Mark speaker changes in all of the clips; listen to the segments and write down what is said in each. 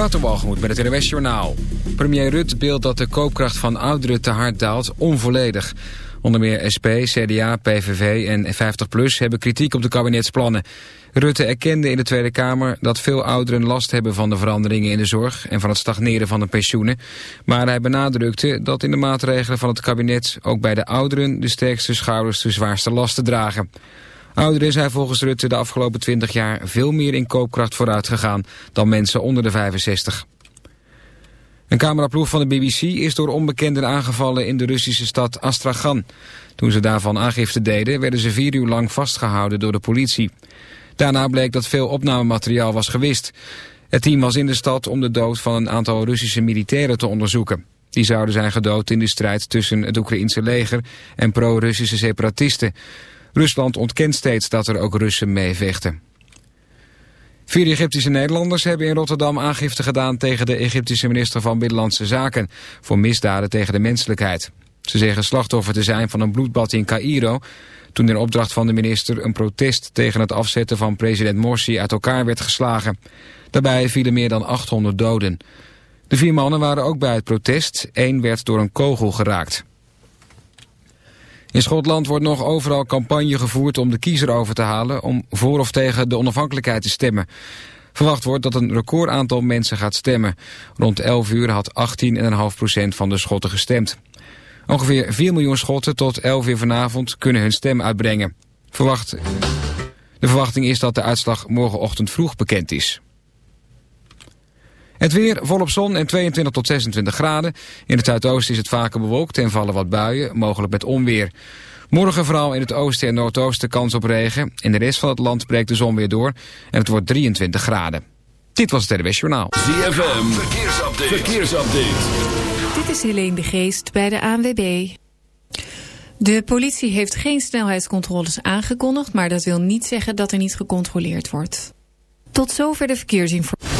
Speaker 1: Waterwalgemoed met het NWS Journaal. Premier Rutte beeldt dat de koopkracht van ouderen te hard daalt onvolledig. Onder meer SP, CDA, PVV en 50PLUS hebben kritiek op de kabinetsplannen. Rutte erkende in de Tweede Kamer dat veel ouderen last hebben van de veranderingen in de zorg en van het stagneren van de pensioenen. Maar hij benadrukte dat in de maatregelen van het kabinet ook bij de ouderen de sterkste schouders de zwaarste lasten dragen. Ouderen zijn volgens Rutte de afgelopen 20 jaar veel meer in koopkracht vooruit gegaan dan mensen onder de 65. Een cameraploeg van de BBC is door onbekenden aangevallen in de Russische stad Astragan. Toen ze daarvan aangifte deden werden ze vier uur lang vastgehouden door de politie. Daarna bleek dat veel opnamemateriaal was gewist. Het team was in de stad om de dood van een aantal Russische militairen te onderzoeken. Die zouden zijn gedood in de strijd tussen het Oekraïense leger en pro-Russische separatisten. Rusland ontkent steeds dat er ook Russen meevechten. Vier Egyptische Nederlanders hebben in Rotterdam aangifte gedaan tegen de Egyptische minister van Binnenlandse Zaken voor misdaden tegen de menselijkheid. Ze zeggen slachtoffer te zijn van een bloedbad in Cairo toen in opdracht van de minister een protest tegen het afzetten van president Morsi uit elkaar werd geslagen. Daarbij vielen meer dan 800 doden. De vier mannen waren ook bij het protest, één werd door een kogel geraakt. In Schotland wordt nog overal campagne gevoerd om de kiezer over te halen... om voor of tegen de onafhankelijkheid te stemmen. Verwacht wordt dat een recordaantal mensen gaat stemmen. Rond 11 uur had 18,5% van de Schotten gestemd. Ongeveer 4 miljoen Schotten tot 11 uur vanavond kunnen hun stem uitbrengen. Verwacht... De verwachting is dat de uitslag morgenochtend vroeg bekend is. Het weer volop zon en 22 tot 26 graden. In het zuidoosten is het vaker bewolkt en vallen wat buien, mogelijk met onweer. Morgen vooral in het oosten en noordoosten kans op regen. In de rest van het land breekt de zon weer door en het wordt 23 graden. Dit was het RWS Journaal.
Speaker 2: ZFM, verkeersupdate. verkeersupdate.
Speaker 3: Dit is Helene de Geest bij de ANWB. De politie heeft geen snelheidscontroles aangekondigd... maar dat wil niet zeggen dat er niet gecontroleerd wordt. Tot zover de verkeersinformatie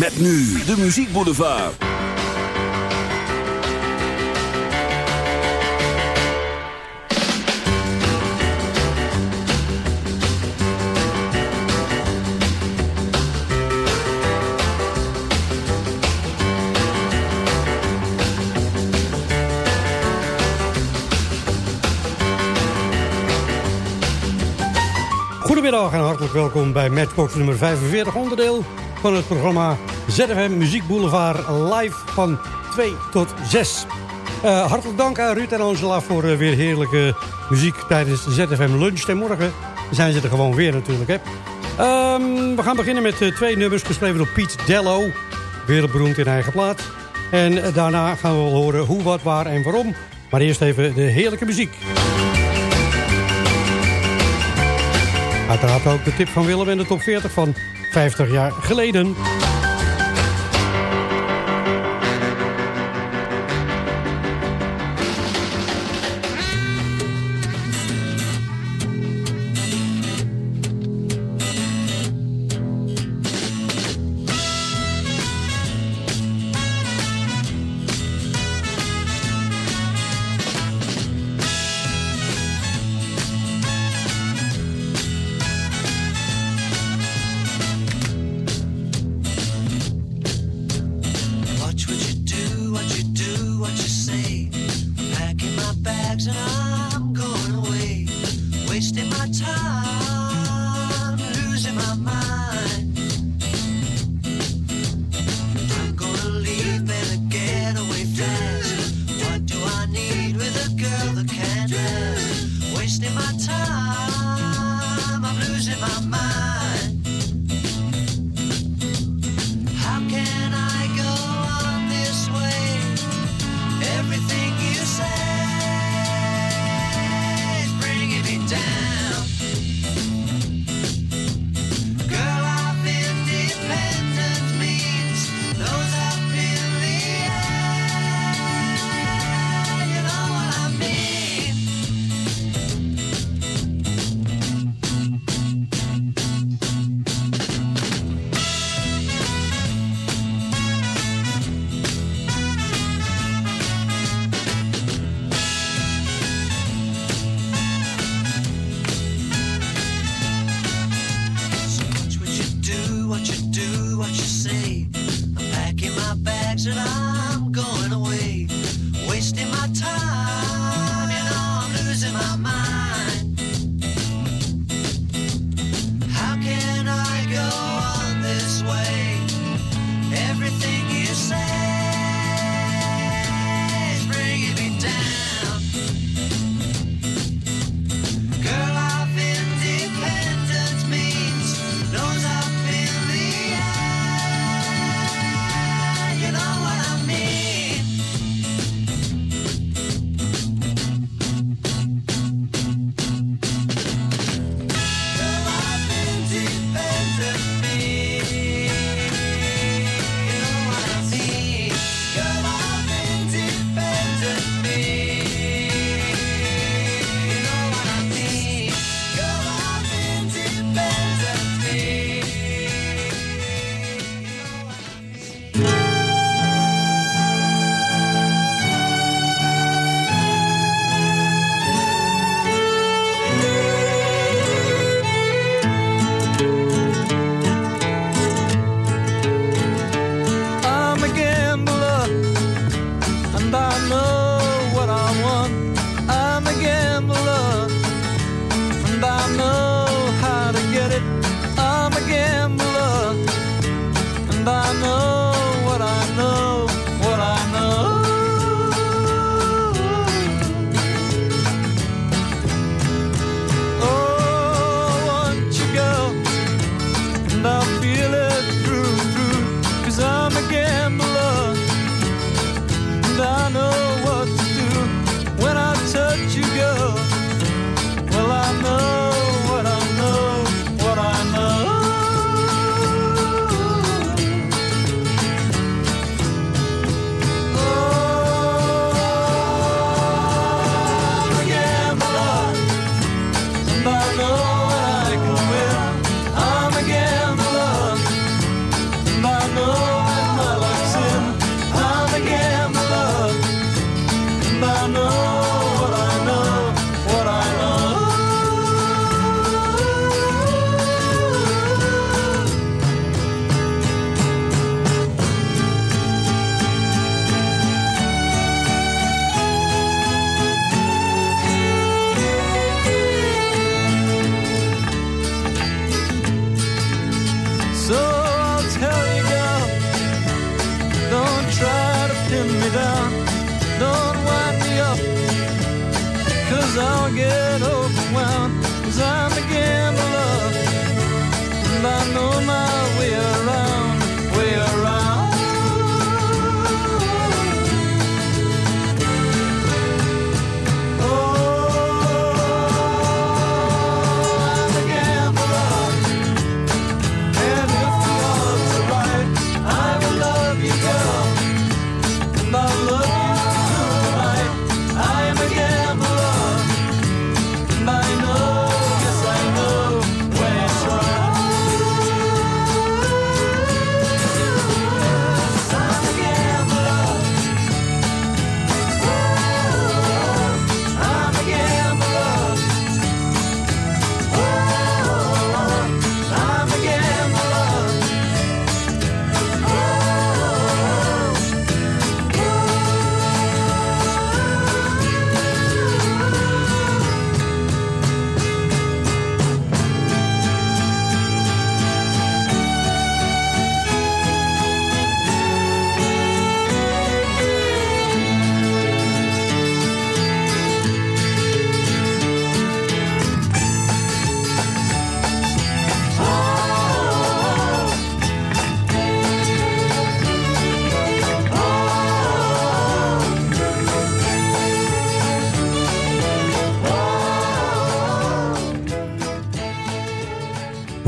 Speaker 2: Met nu de Muziek Boulevard.
Speaker 4: Goedemiddag en hartelijk welkom bij Matchbox nummer 45 onderdeel van het programma ZFM Muziek Boulevard live van 2 tot 6. Uh, eh, hartelijk dank aan Ruud en Angela voor uh, weer heerlijke muziek tijdens de ZFM Lunch. En morgen zijn ze er gewoon weer natuurlijk. Hè. Um, we gaan beginnen met uh, twee nummers geschreven door Piet Dello. Wereldberoemd in eigen plaats. En daarna gaan we wel horen hoe, wat, waar en waarom
Speaker 5: Maar eerst even de heerlijke muziek. Uiteraard ook de tip van Willem en de top 40 van 50 jaar geleden.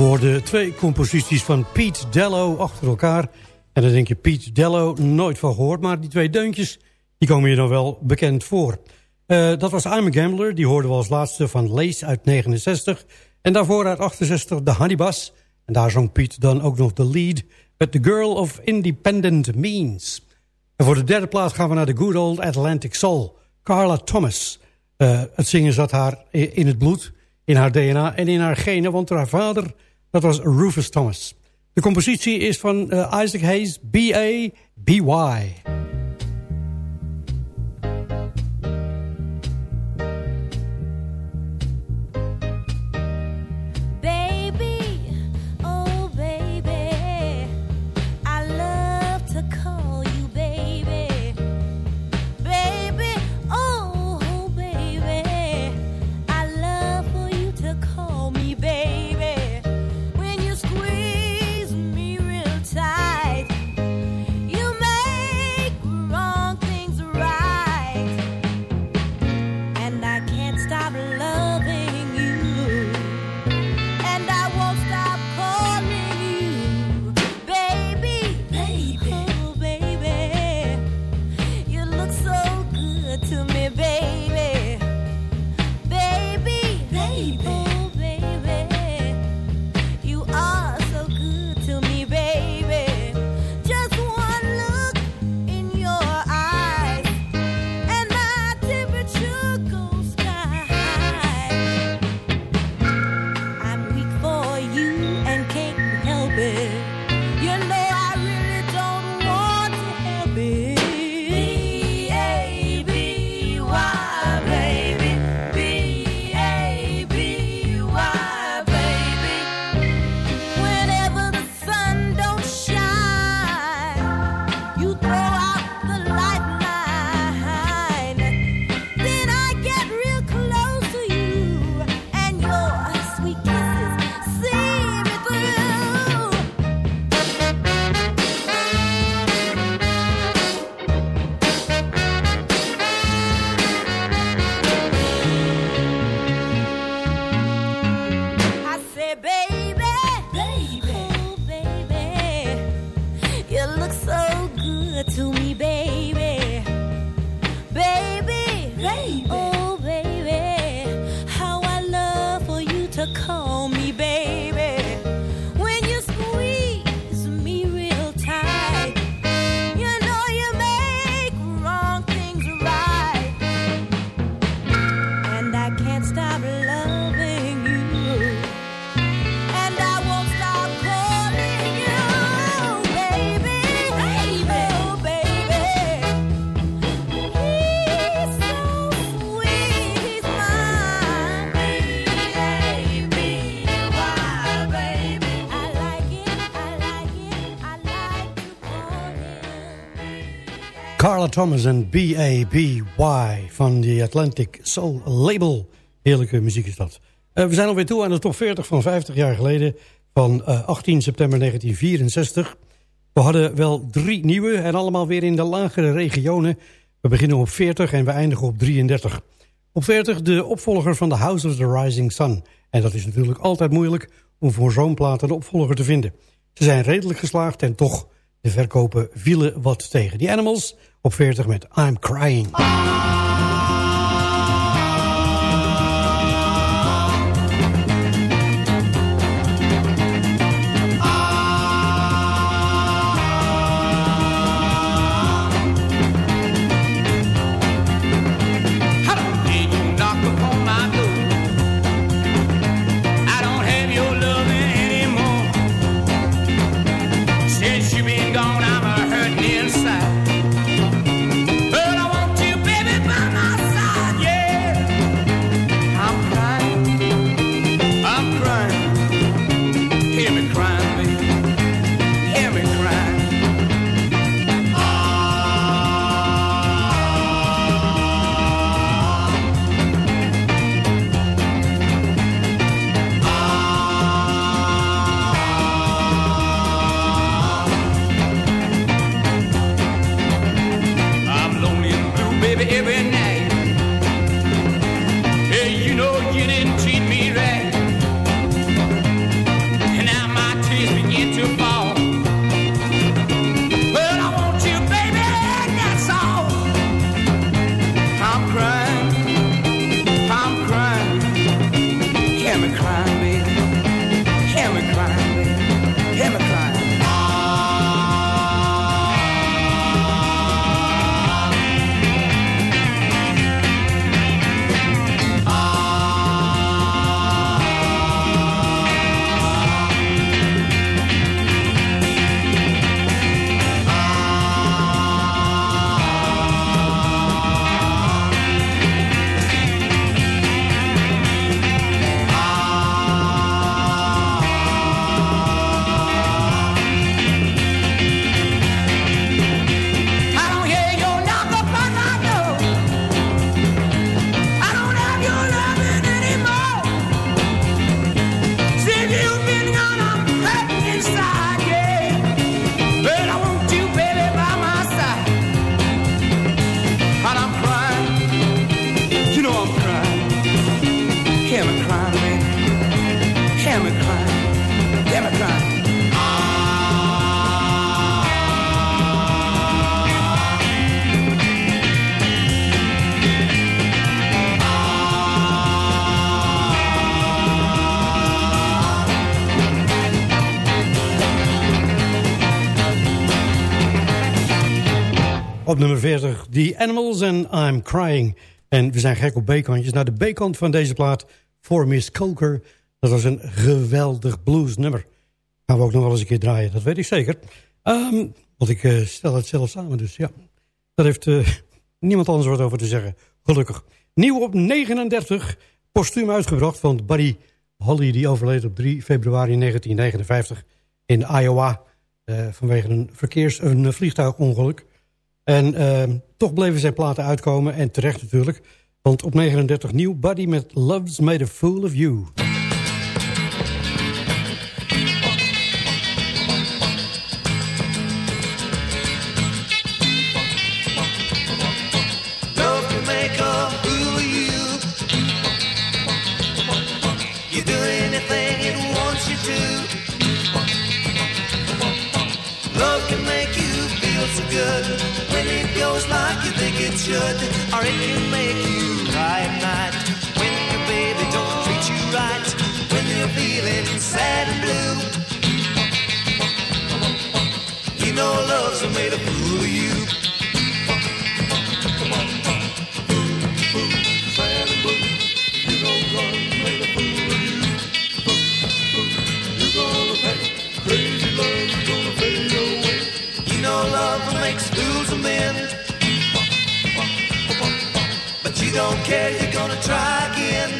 Speaker 6: Hoorde twee composities van Pete Dello achter elkaar. En dan denk je, Pete Dello, nooit van gehoord. Maar die twee deuntjes, die komen je dan wel bekend voor. Uh, dat was I'm a Gambler, die hoorden we als laatste van Lace uit 69. En daarvoor uit 68 de Honeybus. En daar zong Pete dan ook nog de lead... met The Girl of Independent Means. En voor de derde plaats gaan we naar de good old Atlantic Soul. Carla Thomas. Uh, het zingen zat haar in het bloed in haar DNA en in haar genen, want haar vader, dat was Rufus Thomas. De compositie is van uh, Isaac Hayes, B.A. B.Y. Thomas en B.A.B.Y. van de Atlantic Soul Label. Heerlijke muziek is dat. Uh, we zijn alweer toe aan de top 40 van 50 jaar geleden... van uh, 18 september 1964. We hadden wel drie nieuwe en allemaal weer in de lagere regionen. We beginnen op 40 en we eindigen op 33. Op 40 de opvolger van The House of the Rising Sun. En dat is natuurlijk altijd moeilijk om voor zo'n plaat een opvolger te vinden. Ze zijn redelijk geslaagd en toch, de verkopen vielen wat tegen. Die Animals op 40 met I'm Crying.
Speaker 4: Nummer 40, The Animals and I'm Crying. En we zijn gek op B-kantjes. Nou, de B-kant van deze plaat, For Miss Coker... dat was een geweldig bluesnummer. Gaan we ook nog wel eens een keer draaien, dat weet ik zeker. Um, want ik uh, stel het zelf samen, dus ja. Daar heeft uh, niemand anders wat over te zeggen, gelukkig. Nieuw op 39, postuum uitgebracht van Buddy Holly... die overleed op 3 februari 1959 in Iowa... Uh, vanwege een, verkeers, een vliegtuigongeluk. En uh, toch bleven zijn platen uitkomen. En terecht natuurlijk. Want op 39 nieuw Buddy met Love's Made a Fool of You. Should, or it can make you cry at night. When your baby don't treat you right, when you're feeling sad and blue. You know love's made of you. You're gonna try again.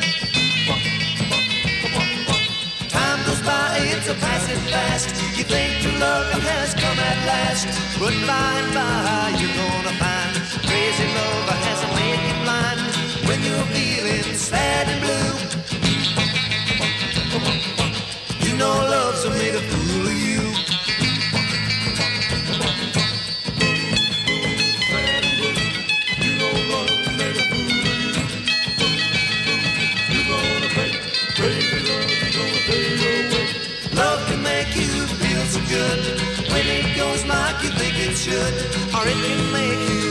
Speaker 4: Time goes by, it's a passing fast. You think true love has come at last, but by and by you're gonna find crazy love hasn't made you blind when you're feeling sad and blue. You know love's a fool of you. Or it can make you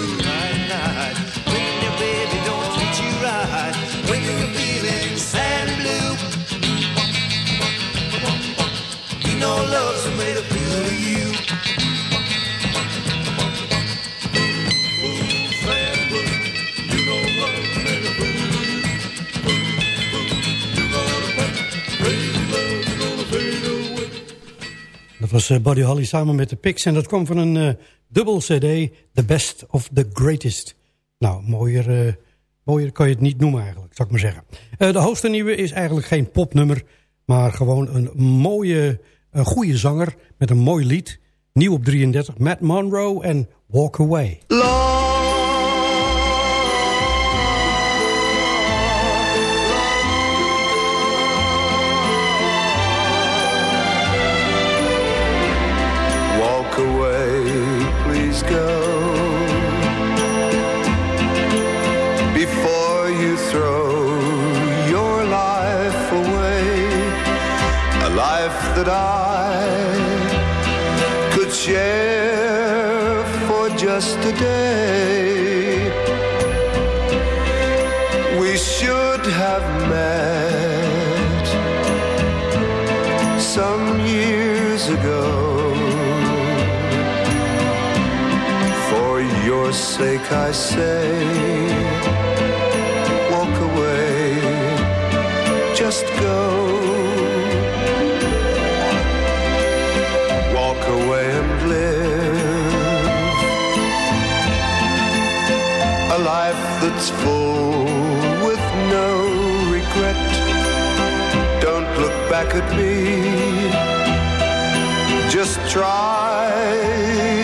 Speaker 4: Dat was uh, Buddy Holly samen met de Pix. En dat kwam van een uh, dubbel cd. The Best of the Greatest. Nou, mooier, uh, mooier kan je het niet noemen eigenlijk, zou ik maar zeggen. de hoogste nieuwe is eigenlijk geen popnummer. Maar gewoon een mooie, een goede zanger met een mooi lied. Nieuw op 33, Matt Monroe en Walk Away.
Speaker 7: that I say, walk away, just go. Walk away and live a life that's full with no regret. Don't look back at me. Just try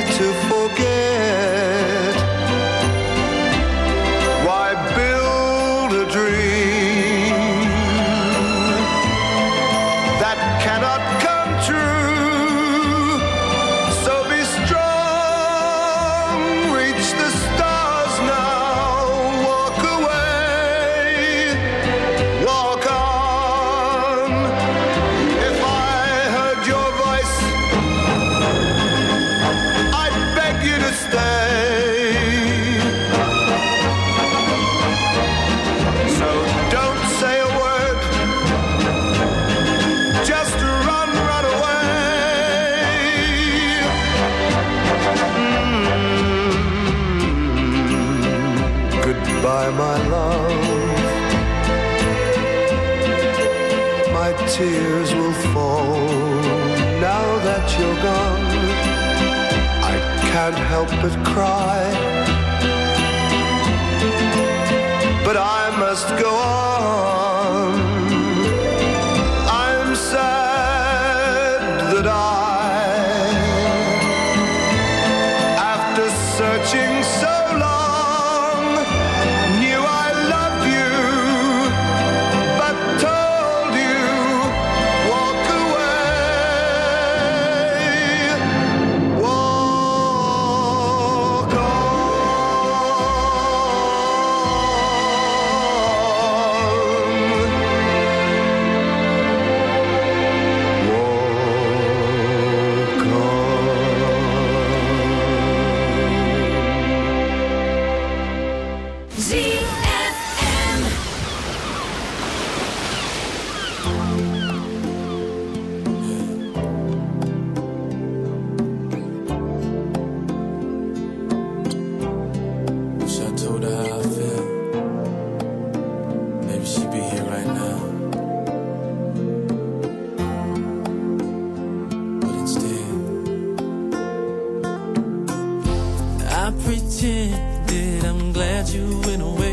Speaker 8: Pretended I'm glad you went away.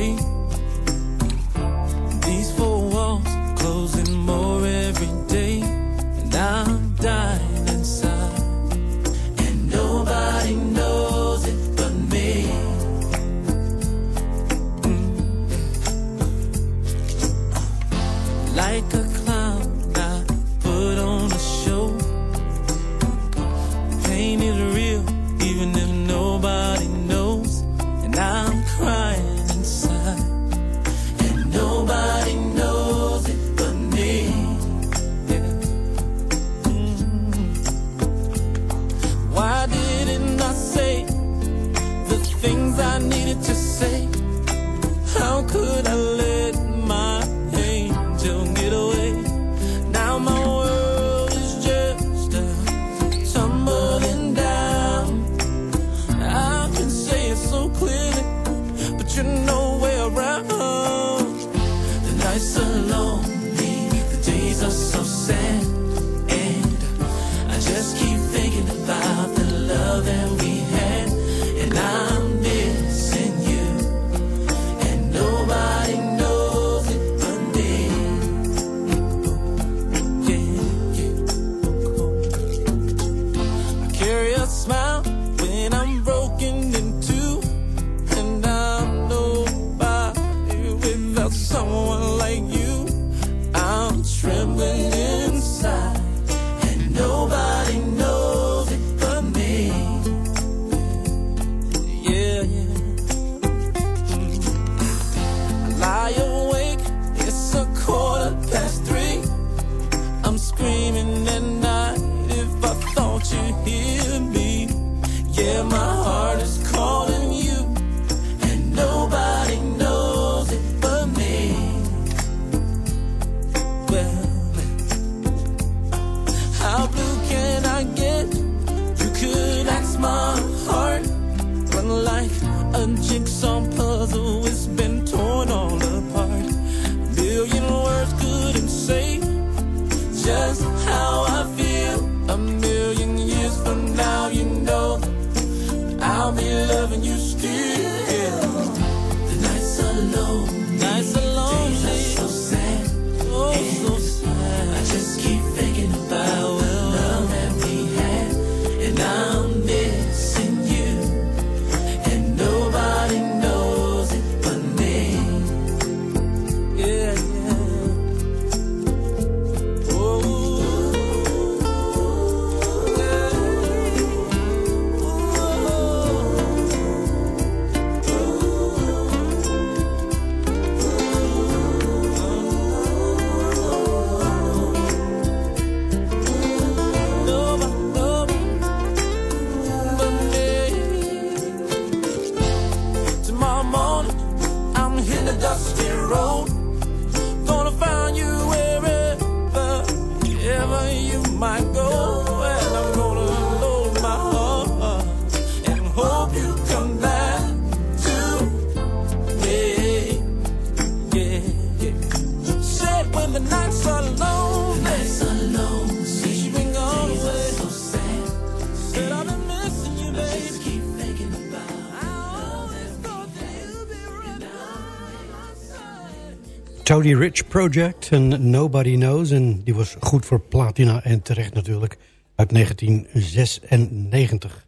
Speaker 4: Tony Rich Project en Nobody Knows. En die was goed voor platina en terecht natuurlijk. Uit 1996.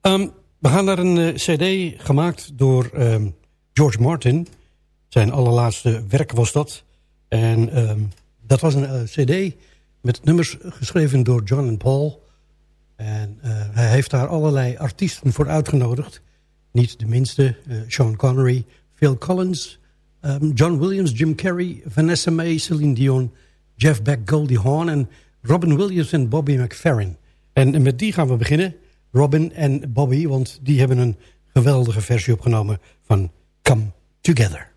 Speaker 4: Um, we gaan naar een uh, cd gemaakt door um, George Martin. Zijn allerlaatste werk was dat. En um, dat was een uh, cd met nummers geschreven door John en Paul. En uh, hij heeft daar allerlei artiesten voor uitgenodigd. Niet de minste. Sean Connery, Phil Collins... Um, John Williams, Jim Carrey, Vanessa May, Celine Dion, Jeff Beck, Goldie Hawn en Robin Williams en Bobby McFerrin. En met die gaan we beginnen, Robin en Bobby, want die hebben een geweldige versie opgenomen van Come Together.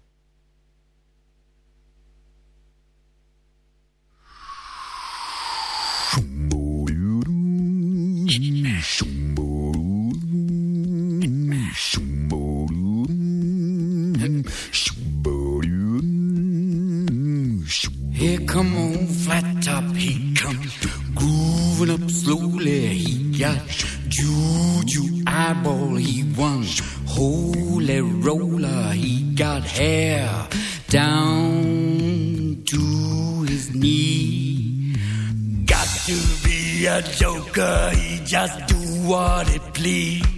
Speaker 9: A joker, he just do what he please.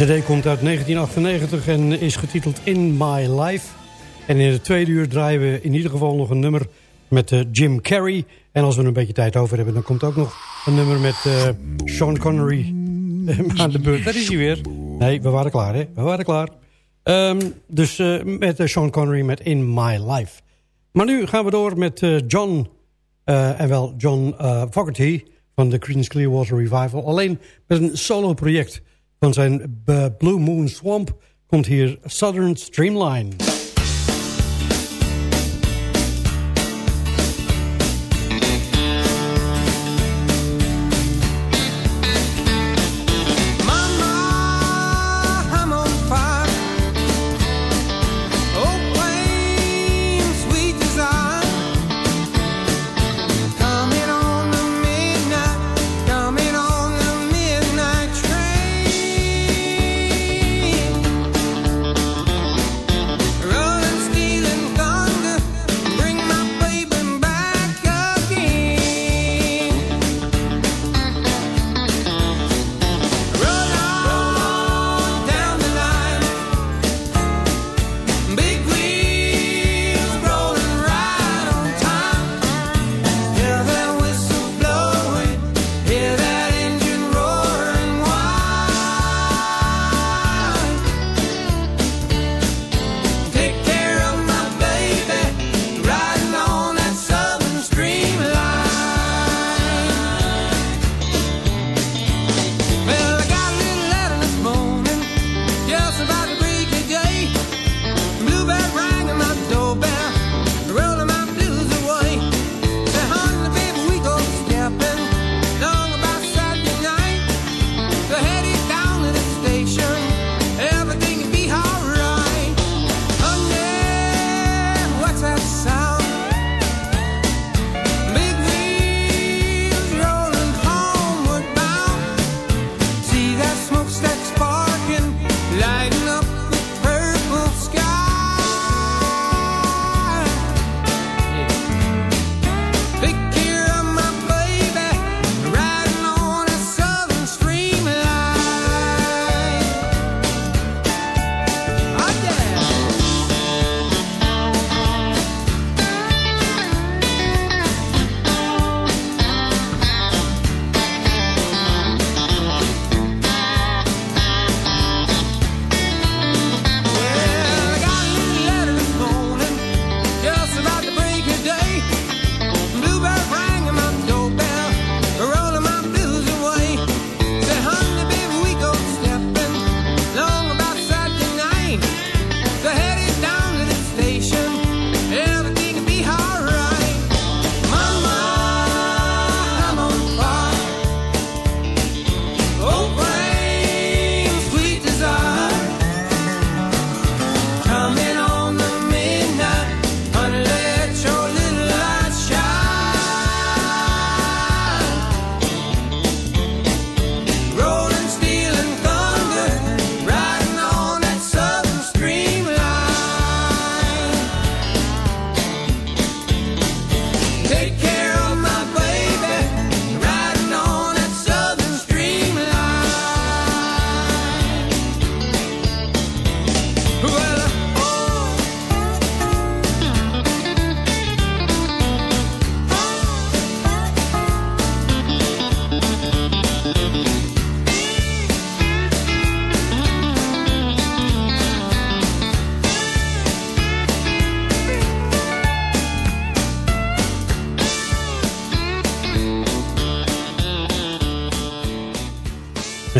Speaker 8: Cd komt uit 1998 en is getiteld In My Life. En in het tweede uur draaien we in ieder geval nog een nummer met uh, Jim Carrey. En als we een beetje tijd over hebben, dan komt ook nog een nummer met uh, Sean Connery aan de beurt. Daar is hij weer. Nee, we waren klaar, hè? We waren klaar. Um, dus uh, met Sean Connery met In My Life. Maar nu gaan we door met John, en wel John Fogerty van de Creedence Clearwater Revival. Alleen met een solo project van zijn Blue Moon Swamp komt hier Southern Streamline.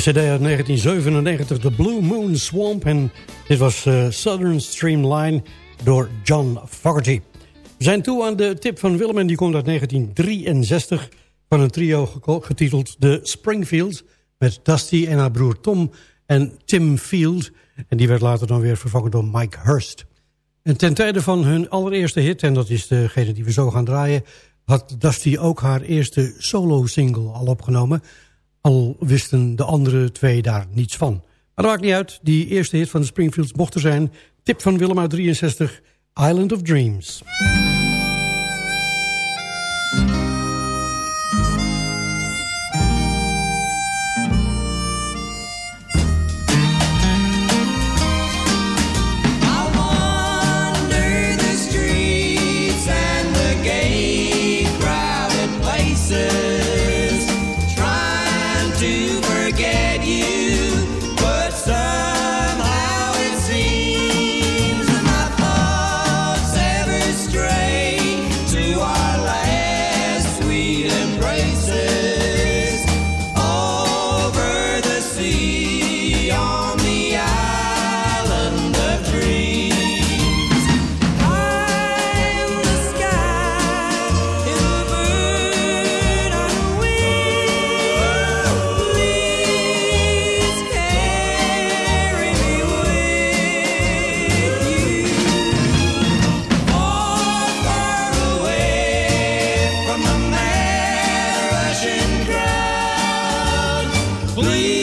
Speaker 8: Cd uit 1997, The Blue Moon Swamp. En dit was uh, Southern Streamline door John Fogerty. We zijn toe aan de tip van Willem en die komt uit 1963... van een trio getiteld The Springfields... met Dusty en haar broer Tom en Tim Field. En die werd later dan weer vervangen door Mike Hurst. En ten tijde van hun allereerste hit, en dat is degene die we zo gaan draaien... had Dusty ook haar eerste solo-single al opgenomen... Al wisten de andere twee daar niets van. Maar dat maakt niet uit. Die eerste hit van de Springfields mocht er zijn. Tip van Willem uit 63. Island of Dreams.
Speaker 5: please.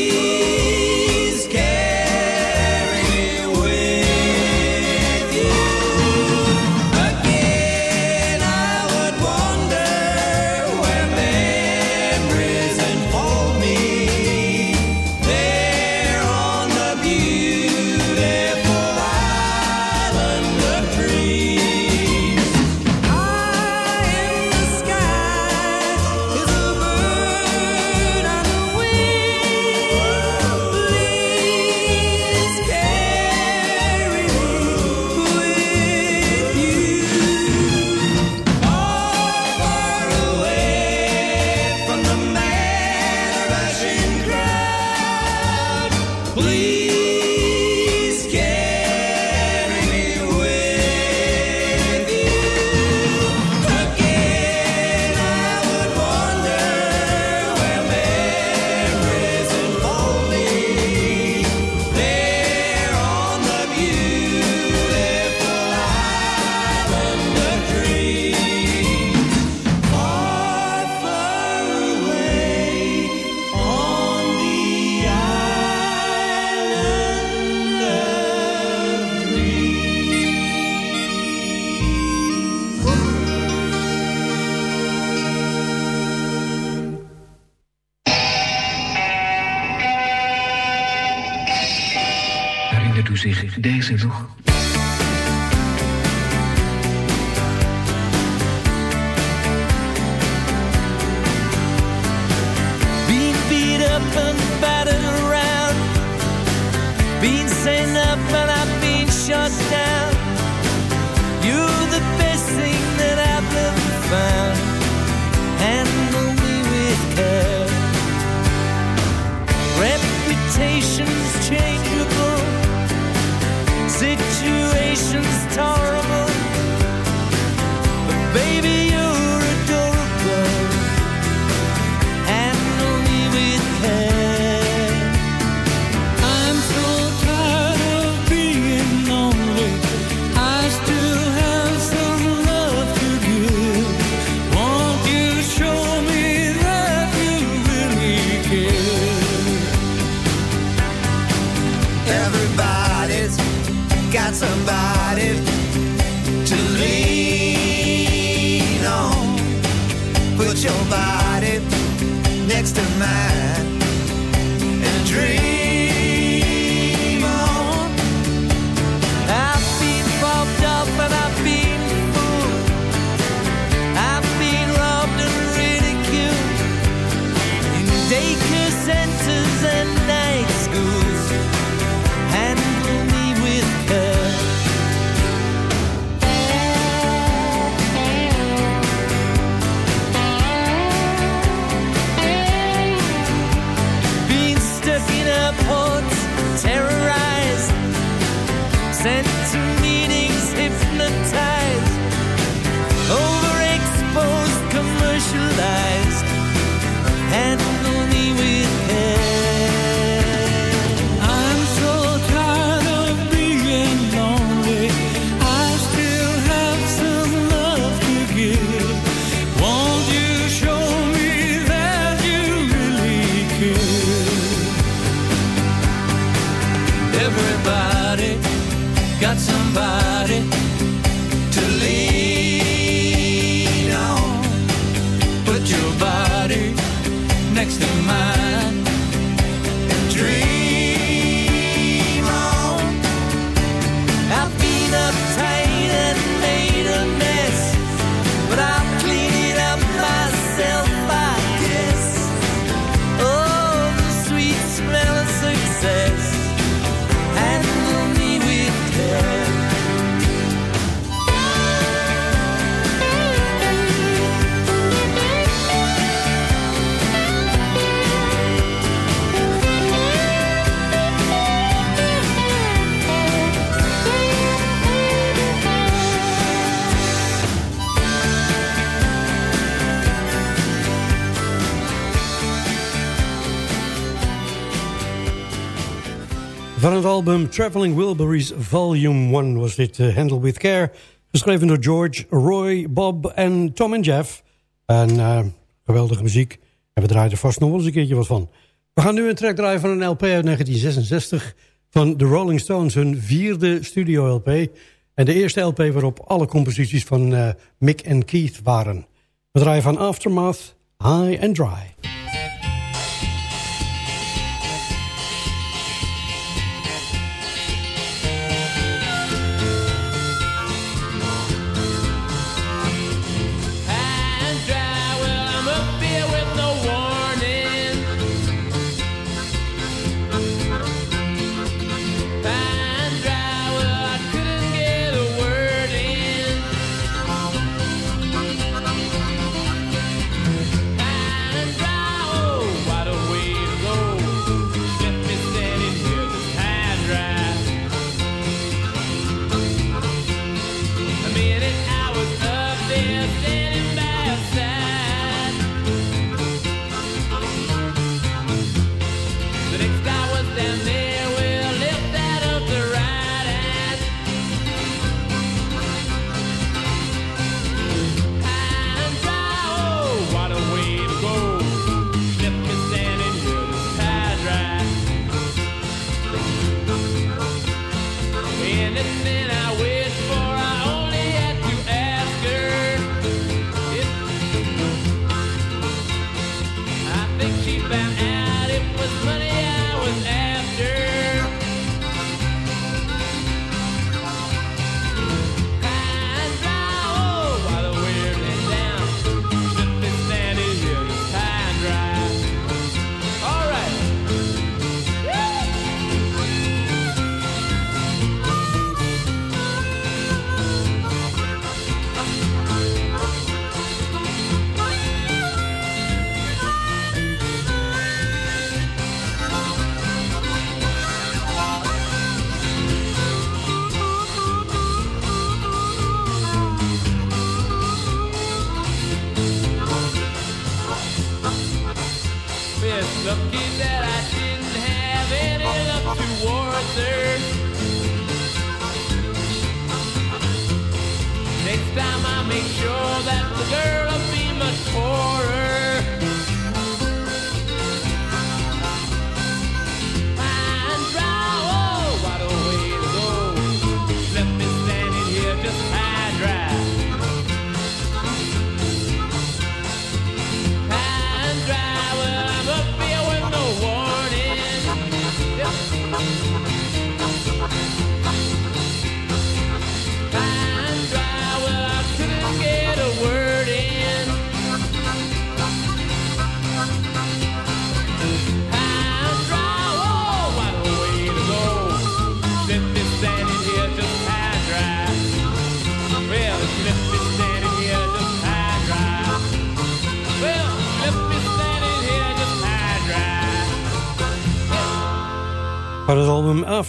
Speaker 5: but I've been shut down. You're the best thing that I've ever found. Handle me with care. Reputations changeable, situations tolerable. your body next to mine.
Speaker 10: Traveling Wilburys Volume 1 was dit uh, Handle With Care. Geschreven door George, Roy, Bob en Tom en Jeff. En eh, geweldige muziek. En we draaien er vast nog wel eens een keertje wat van. We gaan nu een track draaien van een LP uit 1966... van The Rolling Stones, hun vierde studio-LP. En de eerste LP waarop alle composities van eh, Mick en Keith waren. We draaien van Aftermath, High and Dry.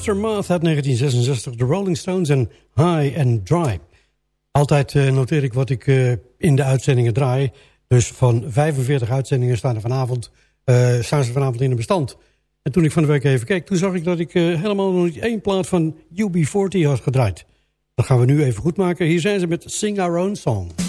Speaker 4: Aftermath uit 1966, The Rolling Stones en High and Dry. Altijd eh, noteer ik wat ik eh, in de uitzendingen draai. Dus van 45 uitzendingen staan, er vanavond, eh, staan ze vanavond in een bestand. En toen ik van de week even keek, toen zag ik dat ik helemaal nog niet één plaat van UB40 had gedraaid. Dat gaan we nu even goed maken. Hier zijn ze met Sing Our Own Song.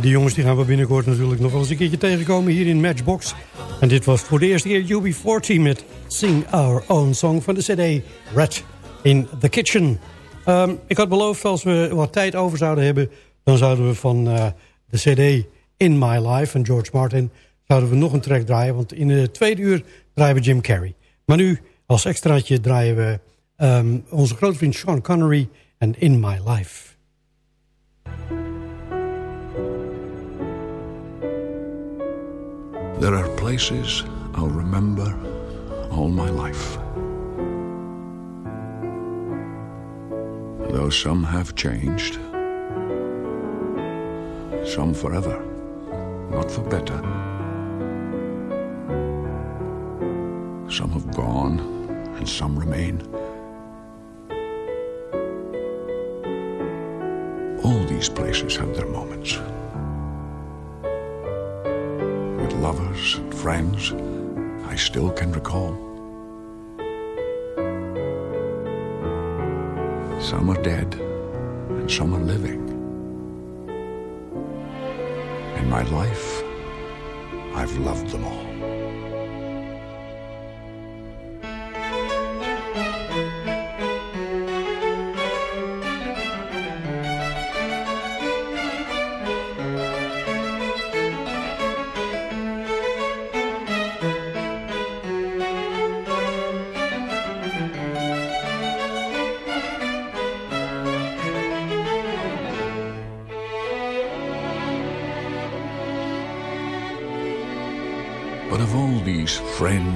Speaker 4: Nou, die jongens die gaan we binnenkort natuurlijk nog wel eens een keertje tegenkomen hier in Matchbox. En dit was voor de eerste keer UB40 met Sing Our Own Song van de cd Red in the Kitchen. Um, ik had beloofd als we wat tijd over zouden hebben... dan zouden we van uh, de cd In My Life van George Martin... zouden we nog een track draaien, want in de tweede uur draaien we Jim Carrey. Maar nu, als extraatje, draaien we um, onze grote vriend Sean Connery en In My Life.
Speaker 11: There are places I'll remember all my life. Though some have changed, some forever, not for better. Some have gone and some remain. All these places have their moments lovers and friends I still can recall. Some are dead and some are living. In my life, I've loved them all.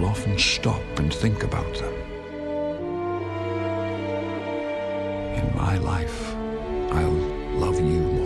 Speaker 11: I'll often stop and think about them. In my life, I'll love you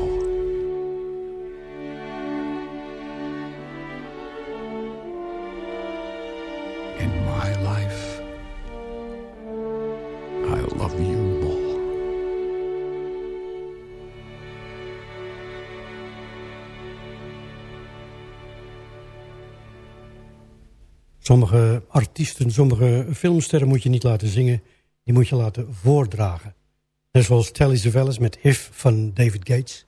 Speaker 4: Sommige artiesten, sommige filmsterren moet je niet laten zingen. Die moet je laten voordragen. Net zoals Telly Savalas met If van David Gates.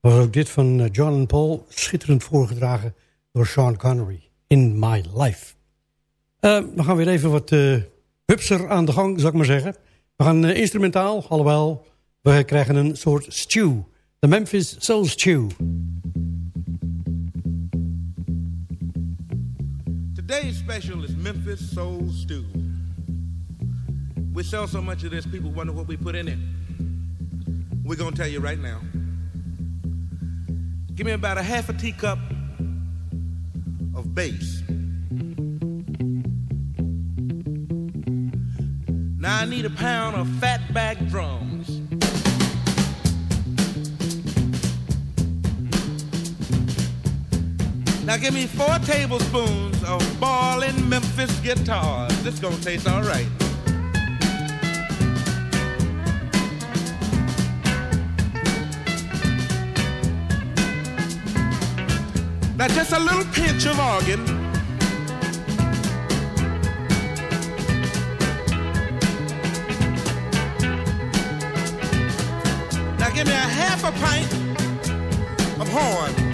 Speaker 4: Was ook dit van eh, John en Paul schitterend voorgedragen door Sean Connery. In My Life. Uh, we gaan weer even wat uh, hupser aan de gang, zou ik maar zeggen. We gaan instrumentaal, alhoewel we krijgen een soort stew. De Memphis Soul Stew.
Speaker 12: Today's special is Memphis Soul Stew. We sell so much of this, people wonder what we put in it. We're going to tell you right now. Give me about a half a teacup of bass. Now I need a pound of fatback drums. Now give me four tablespoons of boiling Memphis guitars. This gonna taste all right. Now just a little pinch of organ. Now give me a half a pint of horn.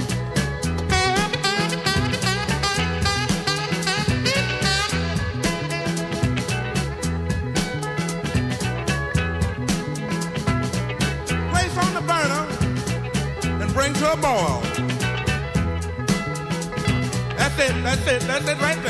Speaker 12: Boil. That's it, that's it, that's it right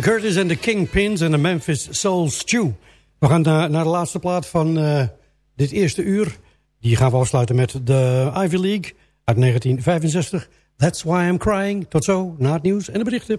Speaker 5: Curtis en de Kingpins en de Memphis Soul Stew. We gaan naar, de laatste plaat van uh, dit eerste uur. Die gaan we afsluiten met de Ivy League uit 1965. That's Why I'm Crying. Tot zo, na het nieuws en de berichten.